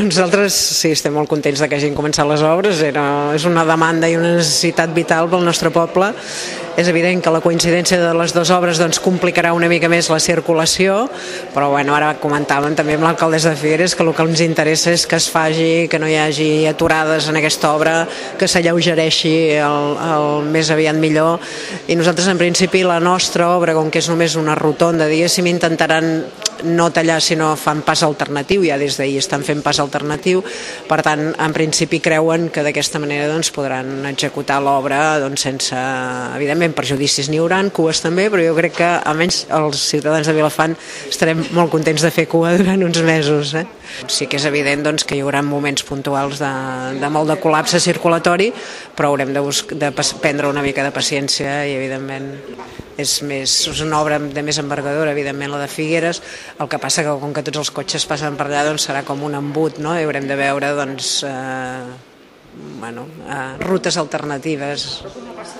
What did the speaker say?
Nosaltres sí, estem molt contents de que hagin començat les obres, Era, és una demanda i una necessitat vital pel nostre poble. És evident que la coincidència de les dues obres doncs, complicarà una mica més la circulació, però bueno, ara comentàvem també amb l'alcaldessa de Figueres que el que ens interessa és que es faci, que no hi hagi aturades en aquesta obra, que s'alleugereixi el, el més aviat millor. I nosaltres, en principi, la nostra obra, com que és només una rotonda, diguéssim, intentaran no tallar sinó fan pas alternatiu, ja des d'ahir estan fent pas alternatiu, per tant en principi creuen que d'aquesta manera doncs, podran executar l'obra doncs, sense, evidentment perjudicis n'hi hauran, cues també, però jo crec que almenys els ciutadans de Vilafant estarem molt contents de fer cua durant uns mesos. Eh? Sí que és evident doncs, que hi haurà moments puntuals de, de molt de col·lapse circulatori, però haurem de, de prendre una mica de paciència i evidentment és, més, és una obra de més envergadura, evidentment la de Figueres, el que passa que com que tots els cotxes passen per allà doncs serà com un embut, no? i haurem de veure doncs, eh, bueno, eh, rutes alternatives.